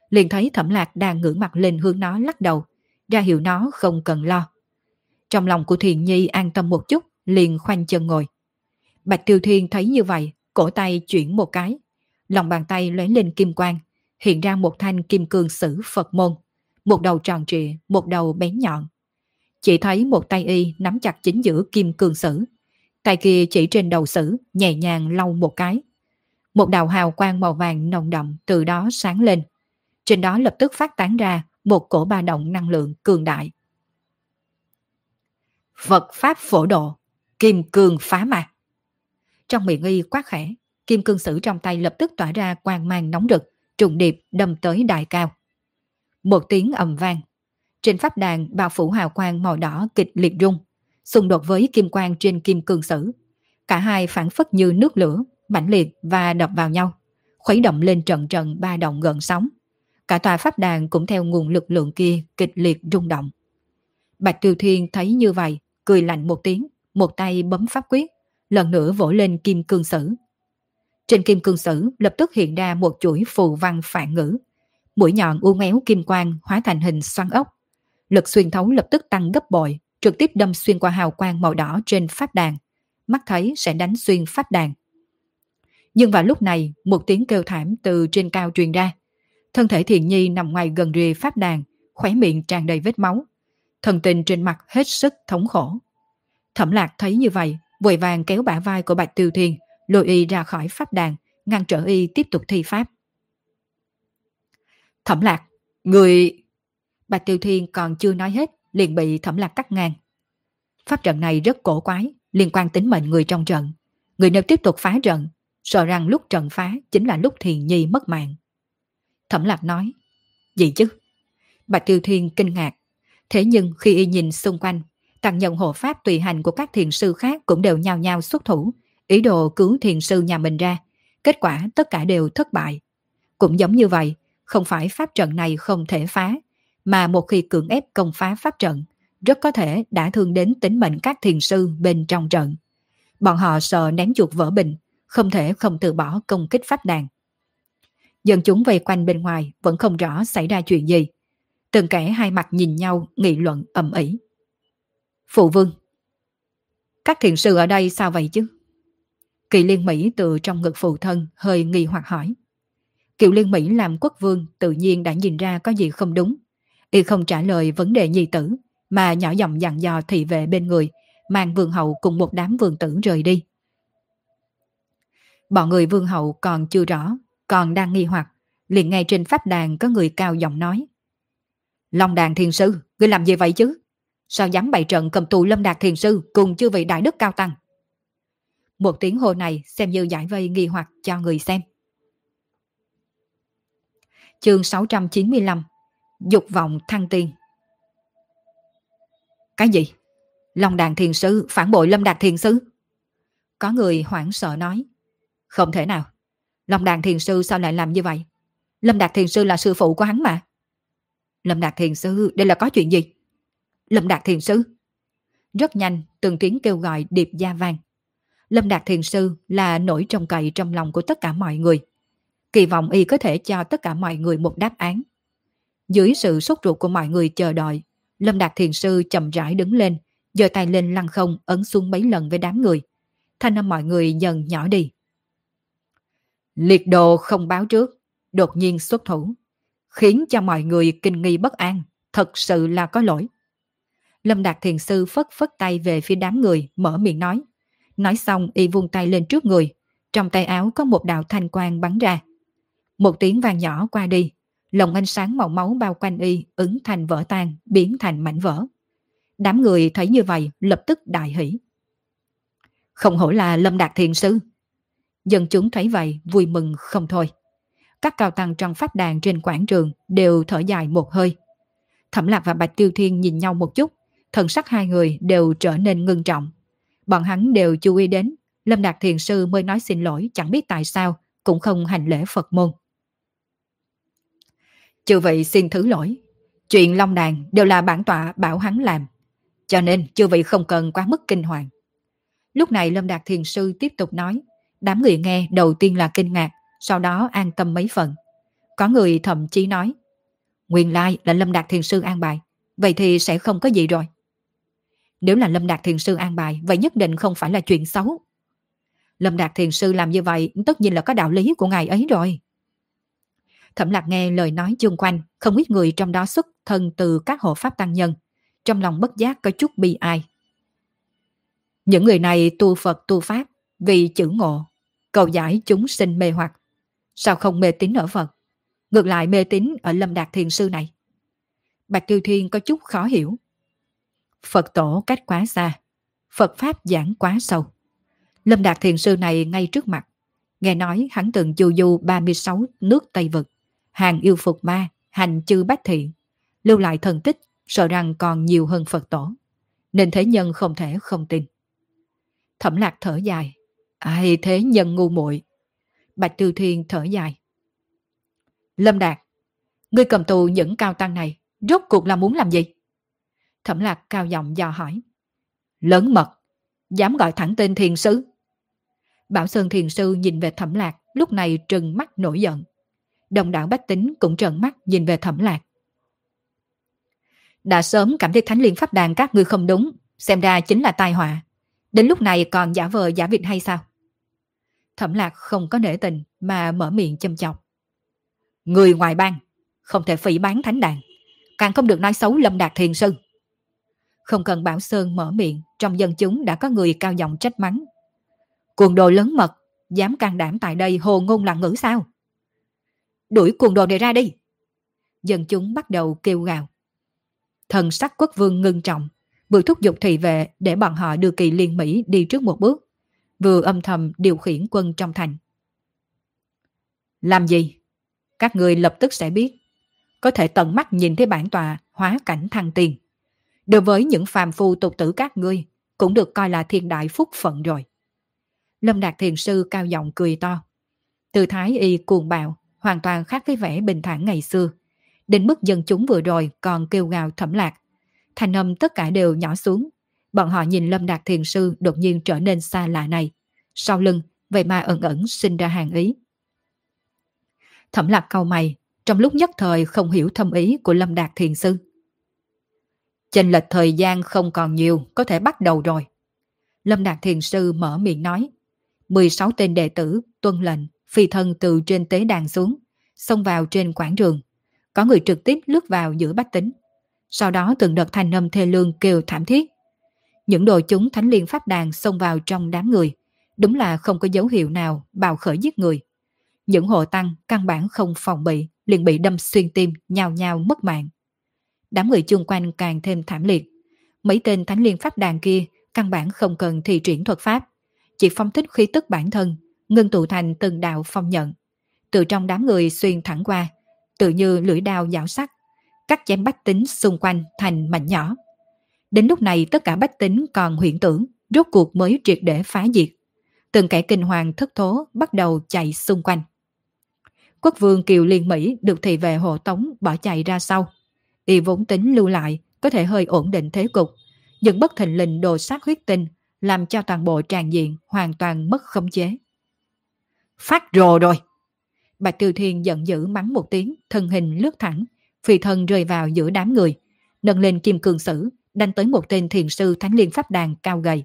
Liền thấy thẩm lạc đang ngửa mặt lên hướng nó lắc đầu, ra hiệu nó không cần lo. Trong lòng của Thiền Nhi an tâm một chút, liền khoanh chân ngồi. Bạch Tiêu Thiên thấy như vậy, cổ tay chuyển một cái. Lòng bàn tay lóe lên kim quang, hiện ra một thanh kim cương sử Phật môn. Một đầu tròn trịa, một đầu bén nhọn. Chỉ thấy một tay y nắm chặt chính giữa kim cương sử. Tay kia chỉ trên đầu sử, nhẹ nhàng lau một cái. Một đạo hào quang màu vàng nồng đậm từ đó sáng lên. Trên đó lập tức phát tán ra một cổ ba động năng lượng cường đại. Phật Pháp phổ độ, kim cương phá mạc. Trong miệng y quát khẽ, kim cương sử trong tay lập tức tỏa ra quang mang nóng rực, trùng điệp đâm tới đại cao. Một tiếng ầm vang. Trên pháp đàn bao phủ hào quang màu đỏ kịch liệt rung, xung đột với kim quang trên kim cương sử. Cả hai phản phất như nước lửa, mãnh liệt và đập vào nhau, khuấy động lên trận trận ba động gần sóng. Cả tòa pháp đàn cũng theo nguồn lực lượng kia kịch liệt rung động. Bạch Tiêu Thiên thấy như vậy, cười lạnh một tiếng, một tay bấm pháp quyết, lần nữa vỗ lên kim cương sử. Trên kim cương sử lập tức hiện ra một chuỗi phù văn phản ngữ. Mũi nhọn u méo kim quang hóa thành hình xoắn ốc. Lực xuyên thấu lập tức tăng gấp bội, trực tiếp đâm xuyên qua hào quang màu đỏ trên pháp đàn. Mắt thấy sẽ đánh xuyên pháp đàn. Nhưng vào lúc này, một tiếng kêu thảm từ trên cao truyền ra. Thân thể thiện nhi nằm ngoài gần rìa pháp đàn, khóe miệng tràn đầy vết máu. Thần tình trên mặt hết sức thống khổ. Thẩm lạc thấy như vậy, vội vàng kéo bả vai của Bạch Tiêu Thiên, lôi y ra khỏi pháp đàn, ngăn trở y tiếp tục thi pháp. Thẩm lạc, người... Bạch Tiêu Thiên còn chưa nói hết, liền bị thẩm lạc cắt ngang. Pháp trận này rất cổ quái, liên quan tính mệnh người trong trận. Người nếu tiếp tục phá trận, sợ rằng lúc trận phá chính là lúc thiền nhi mất mạng. Thẩm lạc nói, gì chứ? Bạch Tiêu Thiên kinh ngạc. Thế nhưng khi y nhìn xung quanh, càng nhận hộ pháp tùy hành của các thiền sư khác cũng đều nhao nhao xuất thủ, ý đồ cứu thiền sư nhà mình ra. Kết quả tất cả đều thất bại. Cũng giống như vậy, không phải pháp trận này không thể phá, mà một khi cưỡng ép công phá pháp trận, rất có thể đã thương đến tính mệnh các thiền sư bên trong trận. Bọn họ sợ ném chuột vỡ bình, không thể không từ bỏ công kích pháp đàn. Dân chúng vây quanh bên ngoài vẫn không rõ xảy ra chuyện gì. Từng kẻ hai mặt nhìn nhau nghị luận ầm ĩ. Phụ vương Các thiền sư ở đây sao vậy chứ? Kỳ liên Mỹ từ trong ngực phụ thân hơi nghi hoặc hỏi. Kiều liên Mỹ làm quốc vương tự nhiên đã nhìn ra có gì không đúng. Y không trả lời vấn đề nhi tử, mà nhỏ giọng dặn dò thị vệ bên người, mang vương hậu cùng một đám vương tử rời đi. Bọn người vương hậu còn chưa rõ, còn đang nghi hoặc, liền ngay trên pháp đàn có người cao giọng nói. Long đàn thiền sư, ngươi làm gì vậy chứ? Sao dám bày trận cầm tù lâm đạt thiền sư cùng chư vị đại đức cao tăng? Một tiếng hô này xem như giải vây nghi hoặc cho người xem. Chương 695 Dục vọng thăng tiên Cái gì? Long đàn thiền sư phản bội lâm đạt thiền sư? Có người hoảng sợ nói. Không thể nào. Long đàn thiền sư sao lại làm như vậy? Lâm Đạt thiền sư là sư phụ của hắn mà. Lâm Đạt thiền sư, đây là có chuyện gì? Lâm Đạt thiền sư? Rất nhanh, từng tiếng kêu gọi điệp gia vang. Lâm Đạt thiền sư là nỗi trông cậy trong lòng của tất cả mọi người. Kỳ vọng y có thể cho tất cả mọi người một đáp án. Dưới sự sốt ruột của mọi người chờ đợi, Lâm Đạt thiền sư chậm rãi đứng lên, giơ tay lên lăng không ấn xuống mấy lần với đám người. Thanh âm mọi người dần nhỏ đi. Liệt đồ không báo trước, đột nhiên xuất thủ, khiến cho mọi người kinh nghi bất an, thật sự là có lỗi. Lâm Đạt Thiền Sư phất phất tay về phía đám người, mở miệng nói. Nói xong y vung tay lên trước người, trong tay áo có một đạo thanh quang bắn ra. Một tiếng vàng nhỏ qua đi, lồng ánh sáng màu máu bao quanh y ứng thành vỡ tan, biến thành mảnh vỡ. Đám người thấy như vậy lập tức đại hỷ. Không hổ là Lâm Đạt Thiền Sư. Dân chúng thấy vậy vui mừng không thôi. Các cao tăng trong pháp đàn trên quảng trường đều thở dài một hơi. Thẩm Lạc và Bạch Tiêu Thiên nhìn nhau một chút, thần sắc hai người đều trở nên ngưng trọng. Bọn hắn đều chú ý đến, Lâm Đạt Thiền Sư mới nói xin lỗi chẳng biết tại sao, cũng không hành lễ Phật môn. Chư vị xin thứ lỗi, chuyện Long Đàn đều là bản tọa bảo hắn làm, cho nên chư vị không cần quá mức kinh hoàng. Lúc này Lâm Đạt Thiền Sư tiếp tục nói, đám người nghe đầu tiên là kinh ngạc, sau đó an tâm mấy phần. Có người thậm chí nói, nguyên lai là Lâm Đạt Thiền Sư an bài, vậy thì sẽ không có gì rồi. Nếu là Lâm Đạt Thiền Sư an bài, vậy nhất định không phải là chuyện xấu. Lâm Đạt Thiền Sư làm như vậy tất nhiên là có đạo lý của ngài ấy rồi. Thẩm lạc nghe lời nói chung quanh, không ít người trong đó xuất thân từ các hộ pháp tăng nhân. Trong lòng bất giác có chút bi ai. Những người này tu Phật tu Pháp vì chữ ngộ, cầu giải chúng sinh mê hoặc. Sao không mê tín ở Phật? Ngược lại mê tín ở Lâm Đạt Thiền Sư này. Bạch Tiêu Thiên có chút khó hiểu. Phật tổ cách quá xa, Phật Pháp giảng quá sâu. Lâm Đạt Thiền Sư này ngay trước mặt. Nghe nói hắn từng du du 36 nước Tây Vực, hàng yêu phục ma, hành chư bách thiện, lưu lại thần tích, sợ rằng còn nhiều hơn Phật tổ. Nên thế nhân không thể không tin. Thẩm lạc thở dài. Ai thế nhân ngu muội Bạch Tư Thiên thở dài. Lâm Đạt, ngươi cầm tù những cao tăng này, rốt cuộc là muốn làm gì? Thẩm lạc cao giọng dò hỏi. Lớn mật, dám gọi thẳng tên thiền sứ. Bảo Sơn thiền sư nhìn về thẩm lạc, lúc này trừng mắt nổi giận. Đồng đảo bách tính cũng trợn mắt nhìn về thẩm lạc. Đã sớm cảm thấy thánh liên pháp đàn các ngươi không đúng, xem ra chính là tai họa. Đến lúc này còn giả vờ giả vịt hay sao? Thẩm lạc không có nể tình mà mở miệng châm chọc. Người ngoài bang, không thể phỉ bán thánh đàn, càng không được nói xấu lâm đạt thiền sư. Không cần Bảo Sơn mở miệng, trong dân chúng đã có người cao giọng trách mắng. Cuồng đồ lớn mật, dám can đảm tại đây hồ ngôn loạn ngữ sao? Đuổi cuồng đồ này ra đi! Dân chúng bắt đầu kêu gào. Thần sắc quốc vương ngưng trọng, vừa thúc giục thị vệ để bọn họ đưa kỳ liên Mỹ đi trước một bước, vừa âm thầm điều khiển quân trong thành. Làm gì? Các người lập tức sẽ biết, có thể tận mắt nhìn thấy bản tòa hóa cảnh thăng tiền. Đối với những phàm phu tục tử các ngươi, cũng được coi là thiên đại phúc phận rồi. Lâm Đạt Thiền Sư cao giọng cười to. Từ thái y cuồng bạo, hoàn toàn khác với vẻ bình thản ngày xưa. Đến mức dân chúng vừa rồi còn kêu gào thẩm lạc, thành âm tất cả đều nhỏ xuống. Bọn họ nhìn Lâm Đạt Thiền Sư đột nhiên trở nên xa lạ này. Sau lưng, vậy mà ẩn ẩn sinh ra hàng ý. Thẩm lạc câu mày, trong lúc nhất thời không hiểu thâm ý của Lâm Đạt Thiền Sư. Chênh lệch thời gian không còn nhiều, có thể bắt đầu rồi. Lâm Đạt Thiền Sư mở miệng nói. 16 tên đệ tử tuân lệnh, phi thân từ trên tế đàn xuống, xông vào trên quảng trường. Có người trực tiếp lướt vào giữa bách tính sau đó từng đợt thanh âm thê lương kêu thảm thiết. Những đồ chúng thánh liên pháp đàn xông vào trong đám người, đúng là không có dấu hiệu nào bào khởi giết người. Những hộ tăng căn bản không phòng bị, liền bị đâm xuyên tim, nhào nhào mất mạng. Đám người chung quanh càng thêm thảm liệt. Mấy tên thánh liên pháp đàn kia căn bản không cần thi triển thuật pháp, chỉ phong thích khí tức bản thân, ngưng tụ thành từng đạo phong nhận. Từ trong đám người xuyên thẳng qua, tự như lưỡi đao dạo sắc, cắt chém bách tính xung quanh thành mảnh nhỏ. Đến lúc này tất cả bách tính còn huyễn tưởng, rốt cuộc mới triệt để phá diệt. Từng kẻ kinh hoàng thất thố bắt đầu chạy xung quanh. Quốc vương Kiều Liên Mỹ được thị về hộ tống bỏ chạy ra sau. Y vốn tính lưu lại, có thể hơi ổn định thế cục. Nhưng bất thình lình đồ sát huyết tinh, làm cho toàn bộ tràn diện hoàn toàn mất khống chế. Phát rồ rồi! Bạch Tiêu Thiên giận dữ mắng một tiếng, thân hình lướt thẳng, phi thân rơi vào giữa đám người, nâng lên kim cương sử, đánh tới một tên thiền sư thánh liên pháp đàn cao gầy.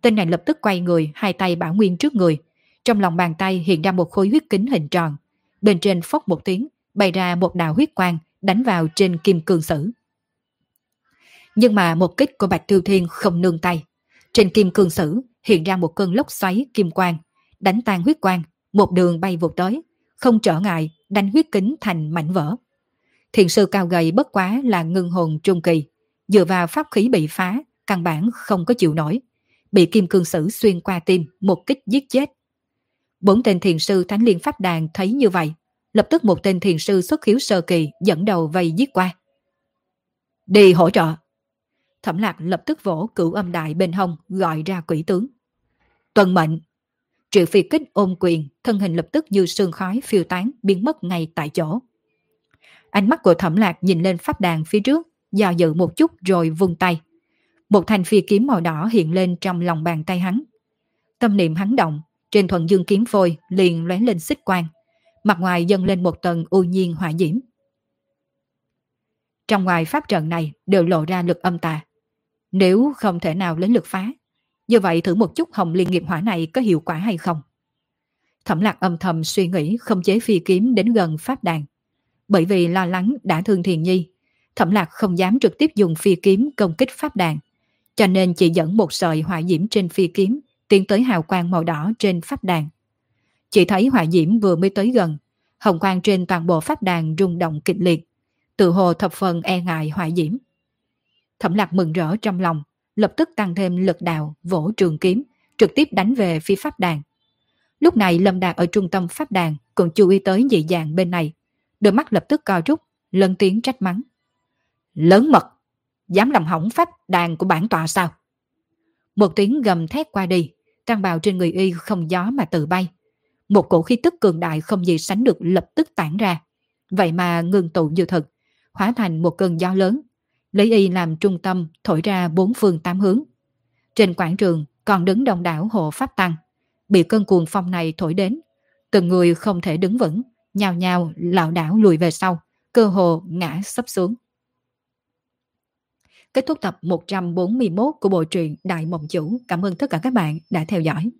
Tên này lập tức quay người, hai tay bảo nguyên trước người. Trong lòng bàn tay hiện ra một khối huyết kính hình tròn. Bên trên phốc một tiếng, bày ra một đạo huyết quang, đánh vào trên kim cương sử. Nhưng mà một kích của Bạch Tiêu Thiên không nương tay. Trên kim cương sử hiện ra một cơn lốc xoáy kim quang, đánh tan huyết quang, một đường bay vụt tới, không trở ngại, đánh huyết kính thành mảnh vỡ. Thiền sư cao gầy bất quá là ngưng hồn trung kỳ, dựa vào pháp khí bị phá, căn bản không có chịu nổi. Bị kim cương sử xuyên qua tim, một kích giết chết. Bốn tên thiền sư Thánh Liên Pháp Đàn thấy như vậy, lập tức một tên thiền sư xuất khiếu sơ kỳ dẫn đầu vây giết qua. Đi hỗ trợ. Thẩm lạc lập tức vỗ cửu âm đại bên hông gọi ra quỷ tướng. Tuần mệnh. Triệu phi kích ôm quyền, thân hình lập tức như sương khói phiêu tán biến mất ngay tại chỗ. Ánh mắt của thẩm lạc nhìn lên pháp đàn phía trước, do dự một chút rồi vung tay. Một thanh phi kiếm màu đỏ hiện lên trong lòng bàn tay hắn. Tâm niệm hắn động, trên thuận dương kiếm phôi liền lóe lên xích quang. Mặt ngoài dâng lên một tầng u nhiên hỏa diễm. Trong ngoài pháp trận này đều lộ ra lực âm tà. Nếu không thể nào lấy lực phá, như vậy thử một chút hồng liên nghiệp hỏa này có hiệu quả hay không? Thẩm lạc âm thầm suy nghĩ không chế phi kiếm đến gần pháp đàn. Bởi vì lo lắng đã thương thiền nhi, thẩm lạc không dám trực tiếp dùng phi kiếm công kích pháp đàn, cho nên chỉ dẫn một sợi hỏa diễm trên phi kiếm tiến tới hào quang màu đỏ trên pháp đàn. Chỉ thấy hỏa diễm vừa mới tới gần, hồng quang trên toàn bộ pháp đàn rung động kịch liệt, tự hồ thập phần e ngại hỏa diễm. Thẩm lạc mừng rỡ trong lòng, lập tức tăng thêm lực đạo vỗ trường kiếm, trực tiếp đánh về phía pháp đàn. Lúc này Lâm Đạt ở trung tâm pháp đàn còn chú ý tới dị dạng bên này. Đôi mắt lập tức co rút, lớn tiếng trách mắng. Lớn mật! Dám làm hỏng pháp đàn của bản tọa sao? Một tiếng gầm thét qua đi, trang bào trên người y không gió mà tự bay. Một cổ khí tức cường đại không gì sánh được lập tức tản ra. Vậy mà ngừng tụ như thật hóa thành một cơn gió lớn, lấy y làm trung tâm thổi ra bốn phương tám hướng. Trên quảng trường còn đứng đông đảo hộ pháp tăng, bị cơn cuồng phong này thổi đến, từng người không thể đứng vững, nhào nhào lảo đảo lùi về sau, cơ hồ ngã sấp xuống. Kết thúc tập 141 của bộ truyện Đại Mộng Chủ. Cảm ơn tất cả các bạn đã theo dõi.